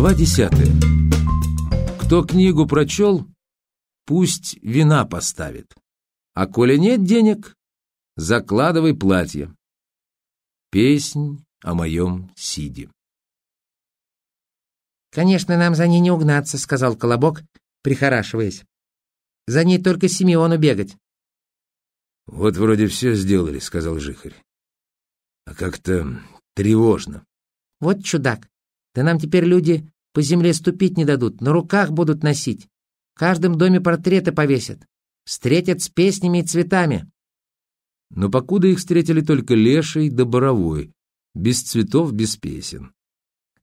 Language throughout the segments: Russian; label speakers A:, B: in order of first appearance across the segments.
A: Глава десятая. Кто книгу прочел, пусть вина поставит. А коли нет денег, закладывай платье. Песнь о моем Сиде.
B: «Конечно, нам за ней не угнаться», — сказал Колобок, прихорашиваясь. «За ней только Симеону бегать».
A: «Вот вроде все сделали», — сказал Жихарь. «А как-то тревожно».
B: «Вот чудак. Да нам теперь люди по земле ступить не дадут, на руках будут носить. В каждом доме портреты повесят. Встретят с песнями и цветами».
A: Но покуда их встретили только леший да боровой, без цветов, без песен.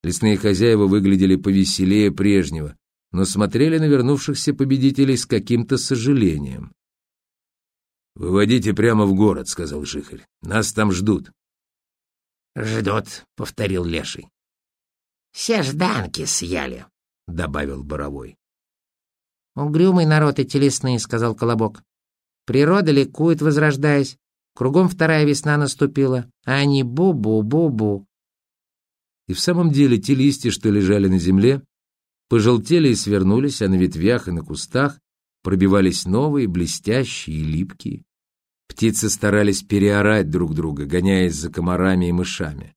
A: Лесные хозяева выглядели повеселее прежнего, но смотрели на вернувшихся победителей с каким-то сожалением. «Выводите прямо в город», — сказал Жихарь. «Нас там ждут».
B: «Ждут», — повторил Леший. «Все жданки съели», — добавил Боровой. «Угрюмый народ эти лесные», — сказал Колобок. «Природа ликует, возрождаясь. Кругом вторая весна наступила, а они бу-бу-бу-бу.
A: И в самом деле те листья, что лежали на земле, пожелтели и свернулись, а на ветвях и на кустах пробивались новые, блестящие и липкие. Птицы старались переорать друг друга, гоняясь за комарами и мышами.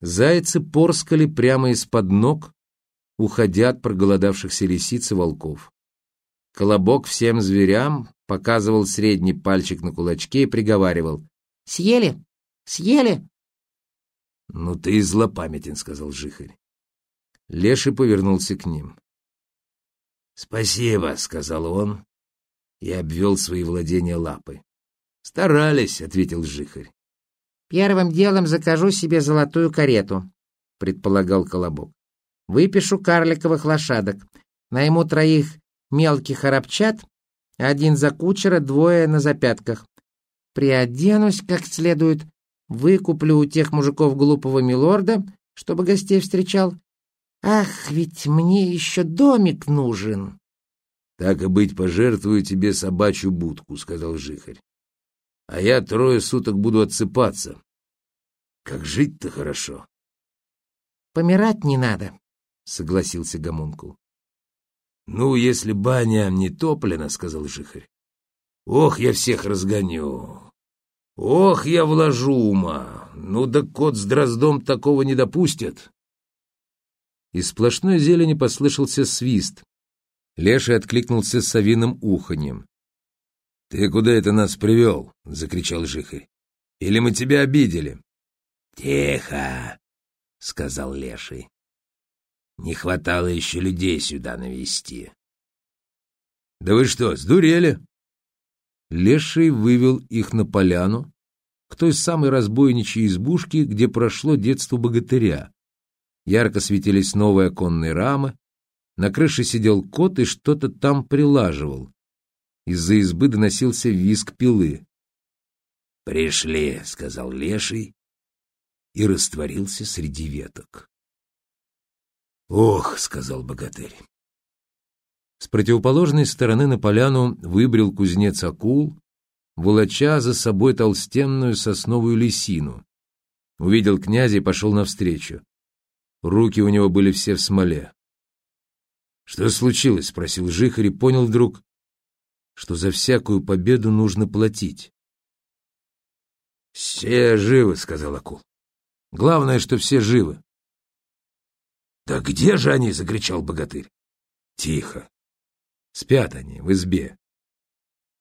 A: Зайцы порскали прямо из-под ног, уходя от проголодавшихся лисиц и волков. Колобок всем зверям показывал средний пальчик на кулачке и приговаривал.
B: «Съели? Съели?
A: «Ну ты и злопамятен», — сказал Жихарь. Леший повернулся к ним. «Спасибо», — сказал он и обвел свои владения лапой. «Старались», — ответил Жихарь.
B: «Первым делом закажу себе золотую карету», — предполагал Колобок. «Выпишу карликовых лошадок, найму троих мелких арабчат, один за кучера, двое на запятках. Приоденусь как следует, Выкуплю у тех мужиков глупого милорда, чтобы гостей встречал. Ах, ведь мне еще домик нужен.
A: — Так и быть, пожертвую тебе собачью будку, — сказал Жихарь. — А я трое суток буду отсыпаться. Как жить-то хорошо.
B: — Помирать не надо, —
A: согласился Гомункул. — Ну, если баня не топлена, — сказал Жихарь. — Ох, я всех разгоню. Ох, я вложу ума! Ну да кот с дроздом такого не допустят. Из сплошной зелени послышался свист. Леший откликнулся с совиным уханьем. — Ты куда это нас привел? — закричал Жихарь. — Или мы тебя обидели? — Тихо, — сказал Леший. — Не хватало еще людей сюда навести. — Да вы что, сдурели? Леший вывел их на поляну, к той самой разбойничьей избушке, где прошло детство богатыря. Ярко светились новые оконные рамы, на крыше сидел кот и что-то там прилаживал. Из-за избы доносился визг пилы. «Пришли», — сказал леший и растворился среди веток. «Ох», — сказал богатырь. С противоположной стороны на поляну выбрел кузнец акул, волоча за собой толстенную сосновую лисину. Увидел князя и пошел навстречу. Руки у него были все в смоле. «Что случилось?» — спросил Жихарь и понял вдруг, что за всякую победу нужно платить. «Все живы», — сказал Акул. «Главное, что все живы». «Да где же они?» — закричал богатырь. «Тихо. Спят они в избе.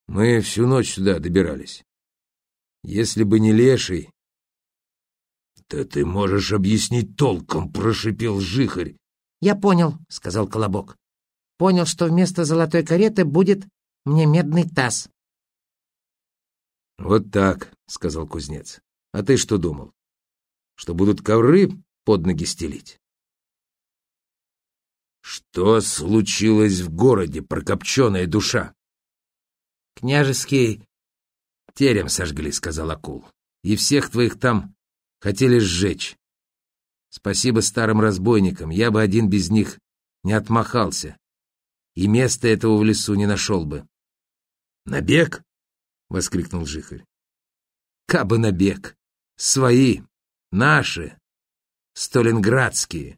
A: Мы всю ночь сюда добирались. Если бы не леший... — Да ты можешь объяснить толком, — прошипел жихарь.
B: — Я понял, — сказал Колобок. — Понял, что вместо золотой кареты будет мне медный таз.
A: — Вот так, — сказал кузнец. — А ты что думал? Что будут ковры под ноги стелить? Что случилось в городе, прокопченая душа? «Княжеский терем сожгли», — сказал Акул. «И всех твоих там хотели сжечь. Спасибо старым разбойникам, я бы один без них не отмахался, и места этого в лесу не нашел бы». «Набег?» — воскликнул Жихарь. «Кабы набег! Свои, наши, сталинградские!»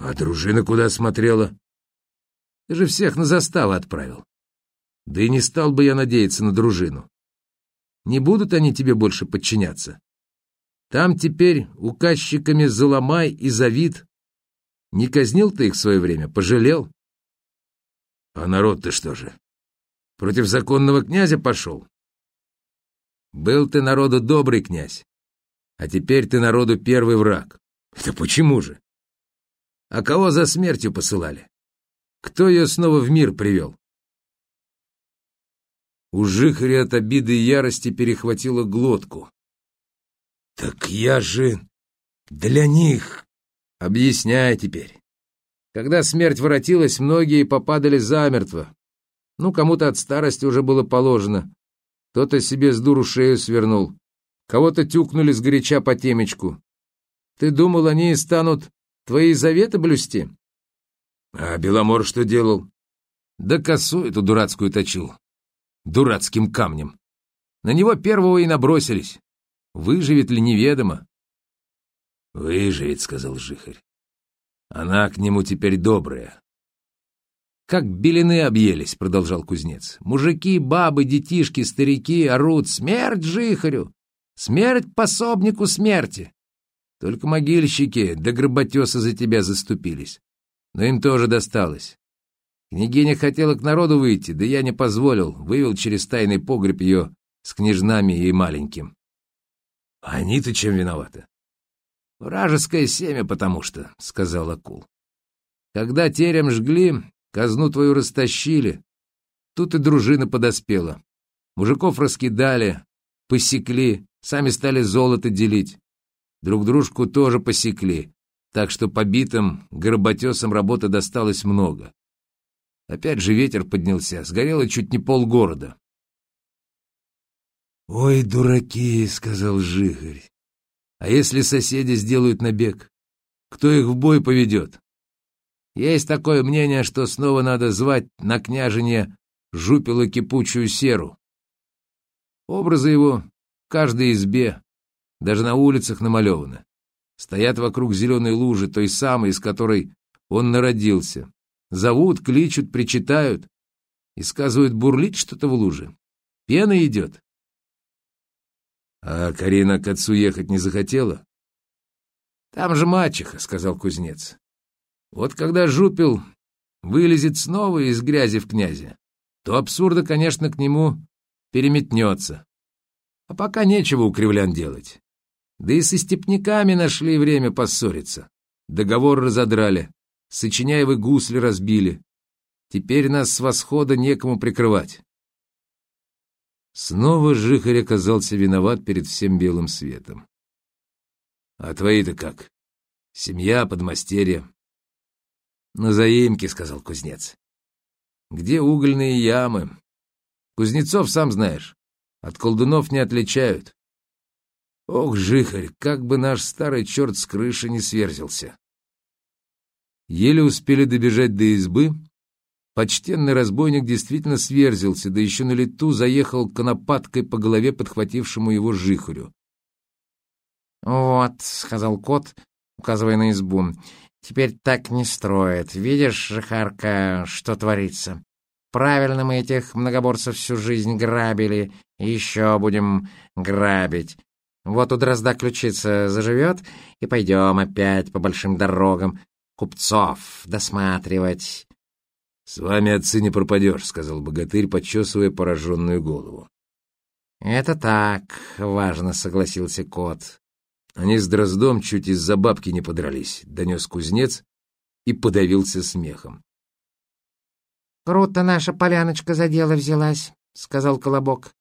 A: А дружина куда смотрела? Ты же всех на заставу отправил. Да и не стал бы я надеяться на дружину. Не будут они тебе больше подчиняться. Там теперь указчиками Заломай и Завид. Не казнил ты их в свое время, пожалел? А народ-то что же? Против законного князя пошел? Был ты народу добрый князь, а теперь ты народу первый враг. Это почему же? А кого за смертью посылали? Кто ее снова в мир привел? У Жихаря от обиды и ярости перехватило глотку. «Так я же для них...» «Объясняй теперь». Когда смерть воротилась, многие попадали замертво. Ну, кому-то от старости уже было положено. Кто-то себе с дуру шею свернул. Кого-то тюкнули сгоряча по темечку. Ты думал, они станут твои заветы блюсти? А Беломор что делал? Да косу эту дурацкую точил. Дурацким камнем. На него первого и набросились. Выживет ли неведомо. «Выживет», — сказал Жихарь. Она к нему теперь добрая. «Как белины объелись», — продолжал кузнец. «Мужики, бабы, детишки, старики орут. Смерть жихарю! Смерть пособнику смерти!» Только могильщики да гроботесы за тебя заступились. Но им тоже досталось. Княгиня хотела к народу выйти, да я не позволил, вывел через тайный погреб ее с княжнами и маленьким. Они-то чем виноваты? «Вражеское семя, потому что», — сказал Акул. «Когда терем жгли, казну твою растащили. Тут и дружина подоспела. Мужиков раскидали, посекли, сами стали золото делить. Друг дружку тоже посекли, так что побитым гроботесам работы досталось много. Опять же ветер поднялся, сгорело чуть не полгорода. «Ой, дураки!» — сказал Жигарь. А если соседи сделают набег? Кто их в бой поведет? Есть такое мнение, что снова надо звать на княжине жупила кипучую серу. Образы его в каждой избе, даже на улицах намалеваны. Стоят вокруг зеленой лужи, той самой, из которой он народился. Зовут, кличут, причитают и сказывают, бурлить что-то в луже. Пена идет. А Карина к отцу ехать не захотела? Там же мачеха, сказал кузнец. Вот когда жупил вылезет снова из грязи в князе, то абсурда, конечно, к нему переметнется. А пока нечего у кривлян делать. Да и со степняками нашли время поссориться. Договор разодрали, Сочиняевы гусли разбили. Теперь нас с восхода некому прикрывать. Снова Жихарь оказался виноват перед всем белым светом. «А твои-то как? Семья, подмастерье?» «На заимке», — сказал кузнец. «Где угольные ямы? Кузнецов, сам знаешь, от колдунов не отличают. Ох, Жихарь, как бы наш старый черт с крыши не сверзился!» Еле успели добежать до избы, Почтенный разбойник действительно сверзился, да еще на лету заехал конопаткой по голове подхватившему его жихарю.
B: «Вот», — сказал кот, указывая на избу, — «теперь так не строят. Видишь, жихарка, что творится? Правильно мы этих многоборцев всю жизнь грабили, и еще будем грабить. Вот у дрозда ключица заживет, и пойдем опять по большим дорогам купцов досматривать».
A: «С вами, отцы, не пропадешь», — сказал богатырь, подчесывая пораженную голову.
B: «Это так», — важно согласился кот.
A: Они с Дроздом чуть из-за бабки не подрались, — донес кузнец и подавился смехом.
B: «Круто наша поляночка за дело взялась», — сказал Колобок.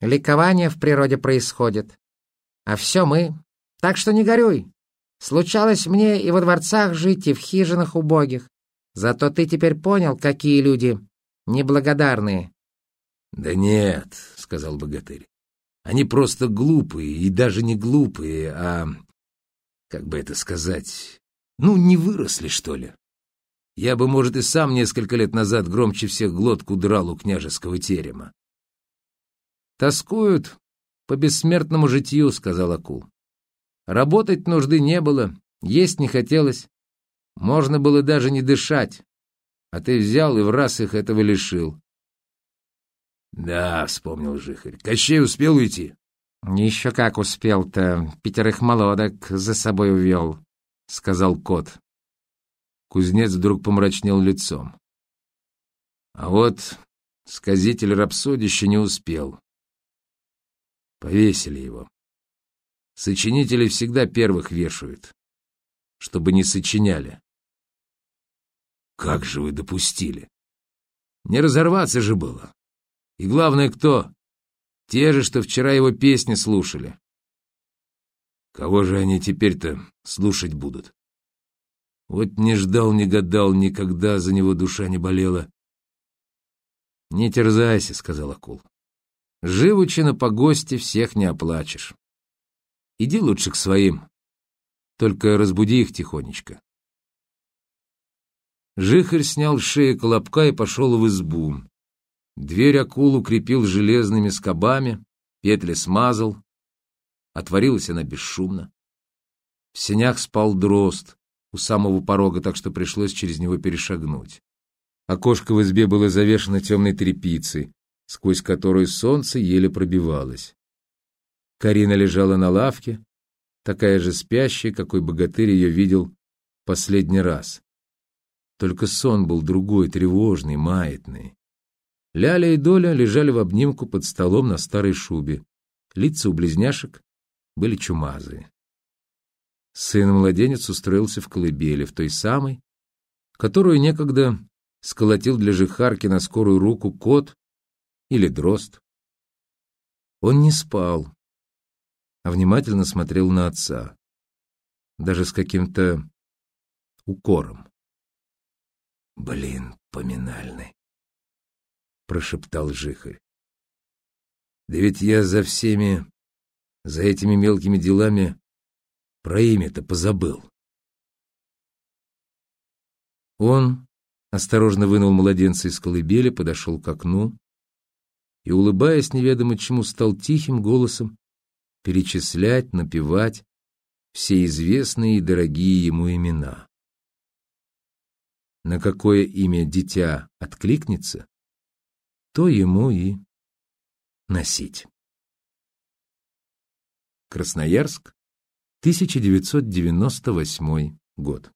B: «Ликование в природе происходит. А все мы. Так что не горюй. Случалось мне и во дворцах жить, и в хижинах убогих. Зато ты теперь понял, какие люди неблагодарные.
A: — Да нет, — сказал богатырь. — Они просто глупые, и даже не глупые, а... Как бы это сказать? Ну, не выросли, что ли? Я бы, может, и сам несколько лет назад громче всех глотку драл у княжеского терема.
B: «Тоскуют по бессмертному житью», — сказал Акул. «Работать нужды не было, есть не хотелось.
A: Можно было даже не дышать, а ты взял и в раз их этого лишил. Да, вспомнил Жихарь. Кощей успел уйти?
B: Еще как успел-то. Пятерых молодок за собой увел, сказал кот.
A: Кузнец вдруг помрачнел лицом. А вот сказитель рапсодища не успел. Повесили его. Сочинители всегда первых вешают, чтобы не сочиняли. Как же вы допустили? Не разорваться же было. И главное, кто? Те же, что вчера его песни слушали. Кого же они теперь-то слушать будут? Вот не ждал, не гадал, никогда за него душа не болела. «Не терзайся», — сказал акул. «Живучи на погосте всех не оплачешь. Иди лучше к своим, только разбуди их тихонечко». Жихарь снял с шеи колобка и пошел в избу. Дверь акул укрепил железными скобами, петли смазал. Отворилась она бесшумно. В сенях спал дрозд у самого порога, так что пришлось через него перешагнуть. Окошко в избе было завешено темной тряпицей, сквозь которую солнце еле пробивалось. Карина лежала на лавке, такая же спящая, какой богатырь ее видел последний раз. Только сон был другой, тревожный, маятный. Ляля и Доля лежали в обнимку под столом на старой шубе. Лица у близняшек были чумазые. Сын-младенец устроился в колыбели, в той самой, которую некогда сколотил для жихарки на скорую руку кот или дрозд. Он не спал, а внимательно смотрел на отца, даже с каким-то укором. Блин, поминальный. — прошептал Жихарь. «Да ведь я за всеми, за этими мелкими делами про имя-то позабыл». Он осторожно вынул младенца из колыбели, подошел к окну и, улыбаясь неведомо чему, стал тихим голосом перечислять, напевать все известные и дорогие ему имена. На какое имя дитя откликнется, то ему и носить. Красноярск, 1998 год.